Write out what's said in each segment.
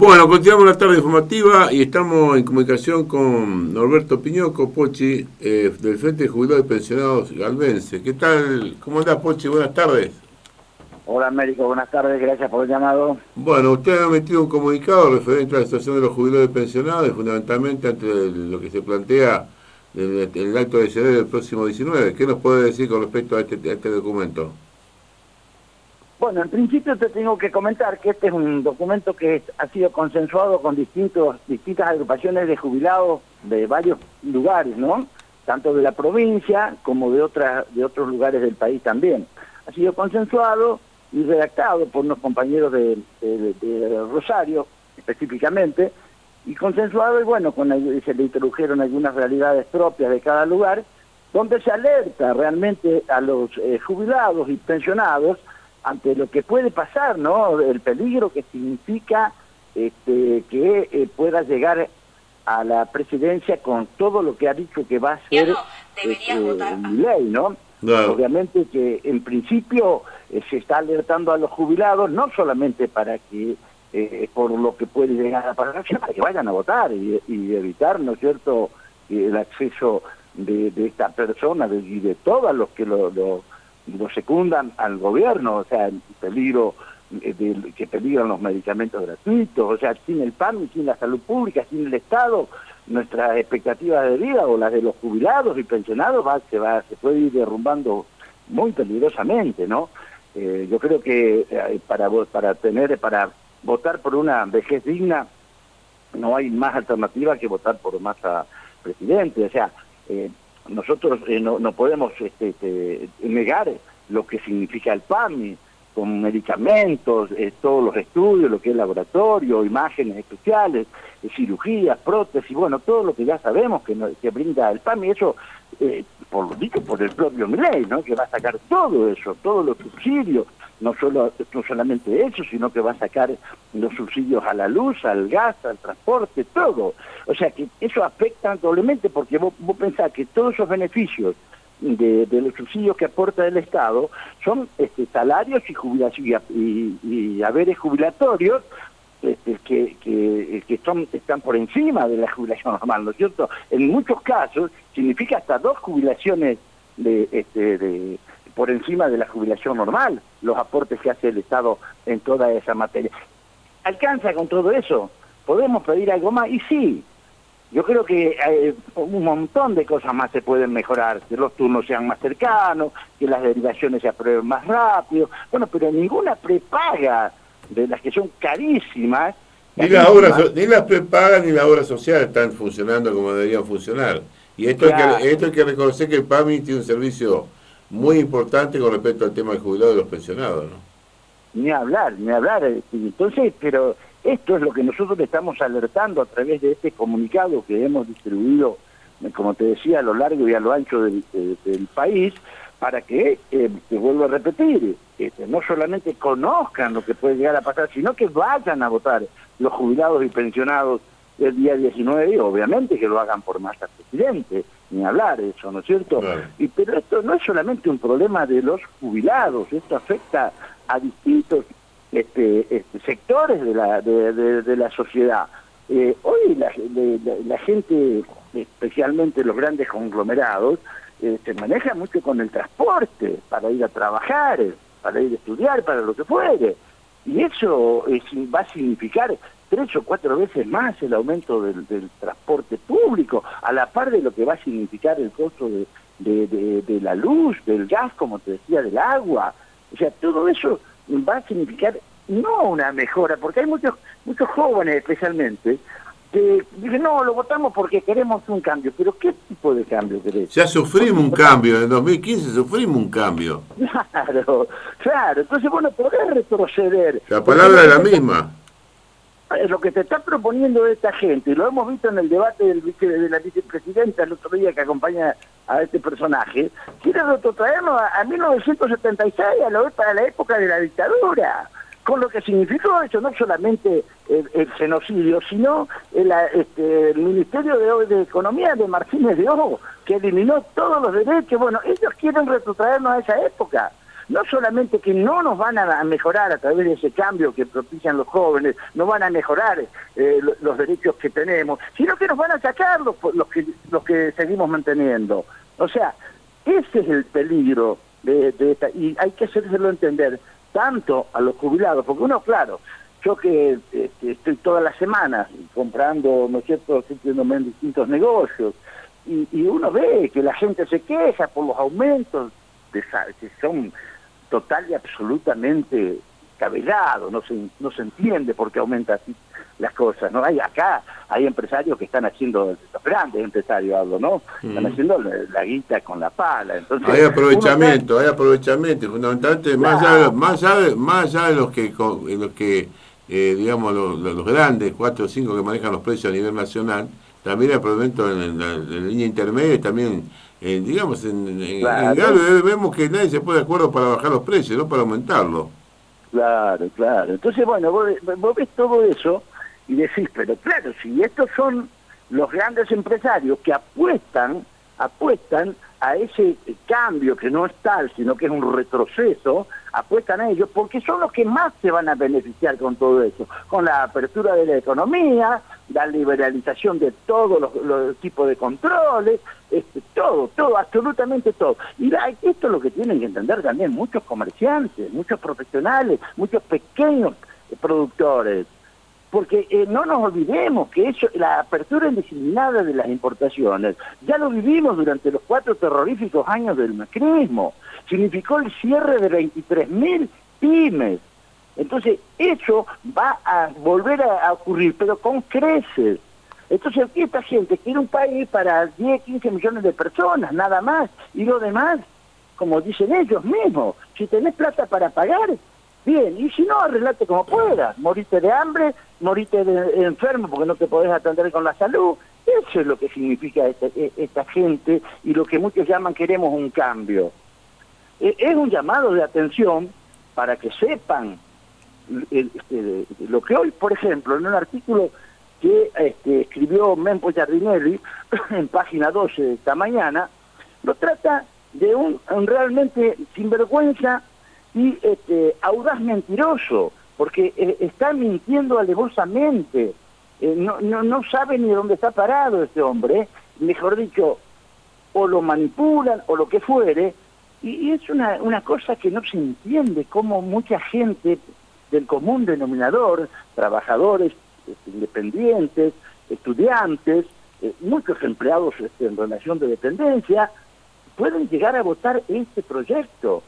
Bueno, continuamos la tarde informativa y estamos en comunicación con Norberto Piñoco, Pochi, eh, del Frente de Jubilados y Pensionados Galvense. ¿Qué tal? ¿Cómo andás, Pochi? Buenas tardes. Hola, Américo. Buenas tardes. Gracias por el llamado. Bueno, usted ha metido un comunicado referente a la situación de los jubilados y pensionados y fundamentalmente ante lo que se plantea en el acto de ceder del próximo 19. ¿Qué nos puede decir con respecto a este, a este documento? Bueno, en principio te tengo que comentar que este es un documento que ha sido consensuado con distintos, distintas agrupaciones de jubilados de varios lugares, ¿no? Tanto de la provincia como de, otras, de otros lugares del país también. Ha sido consensuado y redactado por unos compañeros de, Rosario, específicamente, y consensuado y bueno, con, se le introdujeron algunas realidades propias de cada lugar, donde se alerta realmente a los eh, jubilados y pensionados ante lo que puede pasar, ¿no? El peligro que significa este, que eh, pueda llegar a la presidencia con todo lo que ha dicho que va a ser este, ley, ¿no? Obviamente que en principio eh, se está alertando a los jubilados, no solamente para que eh, por lo que puede llegar a pasar, sino para que vayan a votar y, evitar, ¿no es cierto?, el acceso de, esta persona y de, todos los que lo lo secundan al gobierno, o sea, el peligro eh, de, que peligran los medicamentos gratuitos, o sea, sin el PAN, sin la salud pública, sin el Estado, nuestras expectativas de vida o las de los jubilados y pensionados va, se, va, se puede ir derrumbando muy peligrosamente, ¿no? Eh, yo creo que eh, para, para tener, para votar por una vejez digna, no hay más alternativa que votar por masa presidente, o sea, nosotros eh, no, no, podemos este, este, negar lo que significa el PAMI, con medicamentos, eh, todos los estudios, lo que es laboratorio, imágenes especiales, eh, cirugías, prótesis, bueno, todo lo que ya sabemos que, que brinda el PAMI, eso, por lo dicho por el propio Miley, ¿no? que va a sacar todo eso, todos los subsidios, no, solo, no solamente eso, sino que va a sacar los subsidios a la luz, al gas, al transporte, todo. O sea que eso afecta doblemente porque vos, pensás que todos esos beneficios de, los subsidios que aporta el Estado son este, salarios y, jubilación, y, y, haberes jubilatorios este, que, que, que son, están por encima de la jubilación normal, ¿no es cierto? En muchos casos significa hasta dos jubilaciones de, este, de, por encima de la jubilación normal, los aportes que hace el Estado en toda esa materia. ¿Alcanza con todo eso? ¿Podemos pedir algo más? Y sí, yo creo que eh, un montón de cosas más se pueden mejorar, que los turnos sean más cercanos, que las derivaciones se aprueben más rápido, bueno, pero ninguna prepaga de las que son carísimas. Ni las, obras, ni las prepagas ni las obras sociales están funcionando como deberían funcionar. Y esto, que, esto hay que reconocer que el PAMI tiene un servicio muy importante con respecto al tema del jubilado y los pensionados, ¿no? Ni hablar, ni hablar. Eh, entonces, pero esto es lo que nosotros estamos alertando a través de este comunicado que hemos distribuido, eh, como te decía, a lo largo y a lo ancho del, país, para que, eh, te vuelvo a repetir, este, no solamente conozcan lo que puede llegar a pasar, sino que vayan a votar los jubilados y pensionados el día 19 y obviamente que lo hagan por masa presidente, ni hablar eso, ¿no es cierto? Y, pero esto no es solamente un problema de los jubilados, esto afecta a distintos este, este sectores de la, de, la sociedad. Eh, hoy la, gente, especialmente los grandes conglomerados, eh, se maneja mucho con el transporte para ir a trabajar, para ir a estudiar, para lo que fuere. Y eso va a significar tres o cuatro veces más el aumento del, transporte público, a la par de lo que va a significar el costo de, de, la luz, del gas, como te decía, del agua. O sea, todo eso va a significar no una mejora, porque hay muchos, muchos jóvenes especialmente que dicen, no, lo votamos porque queremos un cambio. Pero ¿qué tipo de cambio querés? Ya sufrimos un cambio, en 2015 sufrimos un cambio. Claro, claro. Entonces, bueno, podés retroceder. La palabra es la misma lo que se está proponiendo esta gente, y lo hemos visto en el debate de la vicepresidenta el otro día que acompaña a este personaje, quiere retrotraernos a, 1976, a lo, para la época de la dictadura, con lo que significó eso, no solamente el, genocidio, sino el, este, el Ministerio de, de, Economía de Martínez de Ojo, que eliminó todos los derechos. Bueno, ellos quieren retrotraernos a esa época. No solamente que no nos van a mejorar a través de ese cambio que propician los jóvenes, no van a mejorar eh, los derechos que tenemos, sino que nos van a sacar los, los, que, los que seguimos manteniendo. O sea, ese es el peligro de, esta, y hay que hacérselo entender tanto a los jubilados, porque uno, claro, yo que este, estoy todas las semanas comprando, ¿no es cierto?, en distintos negocios, y, uno ve que la gente se queja por los aumentos de, que son total y absolutamente cabellados, no se, no se entiende por qué aumenta así las cosas, ¿no? Hay acá, hay empresarios que están haciendo, los grandes empresarios hablo, ¿no? Están haciendo la, guita con la pala. Entonces, hay aprovechamiento, hay aprovechamiento, fundamentalmente, más, allá de, más, allá más allá de los que, los que eh, digamos, los, los, grandes, cuatro o cinco que manejan los precios a nivel nacional, también hay aprovechamiento en, la, línea intermedia y también, eh, digamos, en, vemos que nadie se puede de acuerdo para bajar los precios, no para aumentarlos. Claro, claro. Entonces, bueno, vos, vos ves todo eso y decís, pero claro, si estos son los grandes empresarios que apuestan, apuestan a ese cambio que no es tal, sino que es un retroceso, apuestan a ellos porque son los que más se van a beneficiar con todo eso, con la apertura de la economía, la liberalización de todos los, tipos de controles, este, todo, todo, absolutamente todo. Y esto es lo que tienen que entender también muchos comerciantes, muchos profesionales, muchos pequeños productores porque eh, no nos olvidemos que eso, la apertura indiscriminada de las importaciones, ya lo vivimos durante los cuatro terroríficos años del macrismo, significó el cierre de 23.000 pymes. Entonces, eso va a volver a, ocurrir, pero con creces. Entonces, aquí esta gente quiere un país para 10, 15 millones de personas, nada más, y lo demás, como dicen ellos mismos, si tenés plata para pagar, Bien, y si no, arreglate como puedas. Moriste de hambre, moriste de enfermo porque no te podés atender con la salud. Eso es lo que significa este, e, esta, gente y lo que muchos llaman queremos un cambio. E, es un llamado de atención para que sepan este, lo que hoy, por ejemplo, en un artículo que este, escribió Mempo Giardinelli en página 12 de esta mañana, lo trata de un realmente sinvergüenza y este, audaz mentiroso, porque eh, está mintiendo alevosamente, eh, no, no, no sabe ni dónde está parado este hombre, mejor dicho, o lo manipulan o lo que fuere, y, es una, una cosa que no se entiende cómo mucha gente del común denominador, trabajadores este, independientes, estudiantes, eh, muchos empleados este, en relación de dependencia, pueden llegar a votar este proyecto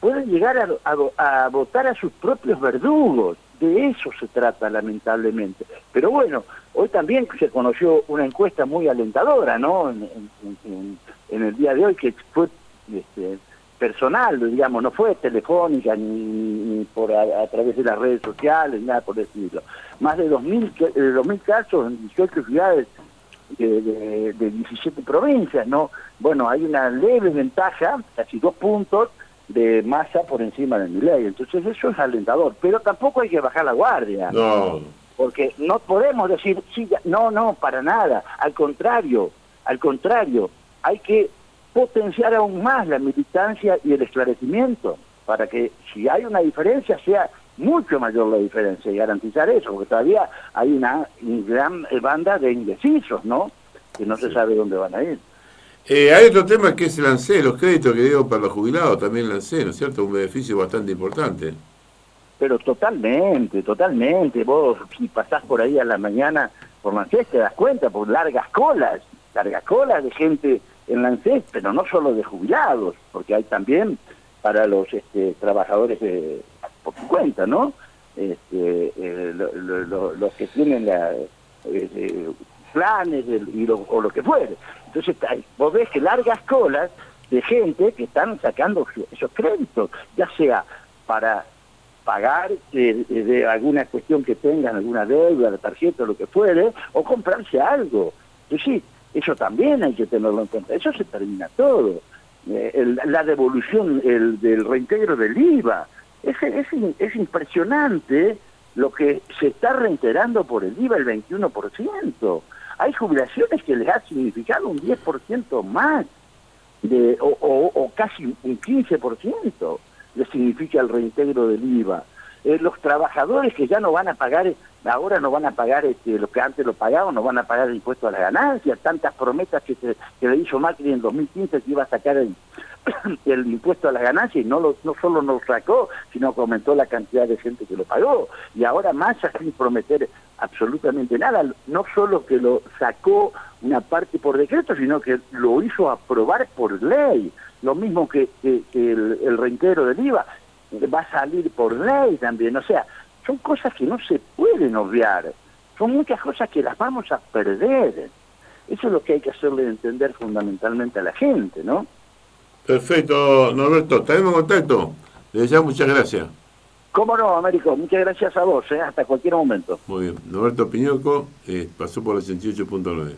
pueden llegar a, votar a sus propios verdugos. De eso se trata, lamentablemente. Pero bueno, hoy también se conoció una encuesta muy alentadora, ¿no? En, el día de hoy, que fue este, personal, digamos, no fue telefónica ni, por a, través de las redes sociales, nada por decirlo. Más de 2.000, de 2000 casos en 18 ciudades de, de, de 17 provincias, ¿no? Bueno, hay una leve ventaja, casi dos puntos, de masa por encima de mi ley. Entonces eso es alentador, pero tampoco hay que bajar la guardia. No. Porque no podemos decir, sí, no, no, para nada. Al contrario, al contrario, hay que potenciar aún más la militancia y el esclarecimiento para que si hay una diferencia sea mucho mayor la diferencia y garantizar eso, porque todavía hay una gran banda de indecisos, ¿no? Que no se sabe dónde van a ir. Eh, hay otro tema que es el ANSE, los créditos que digo para los jubilados, también el ANSE, ¿no es cierto? Un beneficio bastante importante. Pero totalmente, totalmente. Vos, si pasás por ahí a la mañana por ANSES, te das cuenta, por largas colas, largas colas de gente en ANSES, pero no solo de jubilados, porque hay también para los este, trabajadores de, por cuenta, ¿no? Este, eh, los que tienen la, eh, planes y o lo que fuere. Entonces vos ves que largas colas de gente que están sacando esos créditos, ya sea para pagar de, alguna cuestión que tengan, alguna deuda, la tarjeta lo que fuere, o comprarse algo. Entonces, sí, eso también hay que tenerlo en cuenta. Eso se termina todo. Eh, la devolución el, del reintegro del IVA. Es, es, es impresionante lo que se está reintegrando por el IVA, el 21% hay jubilaciones que les ha significado un 10% más de, o, o, casi un 15%. le significa el reintegro del IVA. Eh, los trabajadores que ya no van a pagar, ahora no van a pagar este, lo que antes lo pagaban, no van a pagar el impuesto a las ganancias, tantas promesas que, se, que le hizo Macri en 2015 que iba a sacar el, el impuesto a las ganancias y no, lo, no solo sacó, sino que aumentó la cantidad de gente que lo pagó. Y ahora más sin prometer absolutamente nada, no solo que lo sacó una parte por decreto, sino que lo hizo aprobar por ley. Lo mismo que, el, el reintegro del IVA va a salir por ley también. O sea, son cosas que no se pueden obviar. Son muchas cosas que las vamos a perder. Eso es lo que hay que hacerle entender fundamentalmente a la gente, ¿no? Perfecto, Norberto. Estaremos en contacto. Le deseo muchas gracias. ¿Cómo no, Américo? Muchas gracias a vos, ¿eh? hasta cualquier momento. Muy bien. Norberto Piñoco eh, pasó por el 88.9.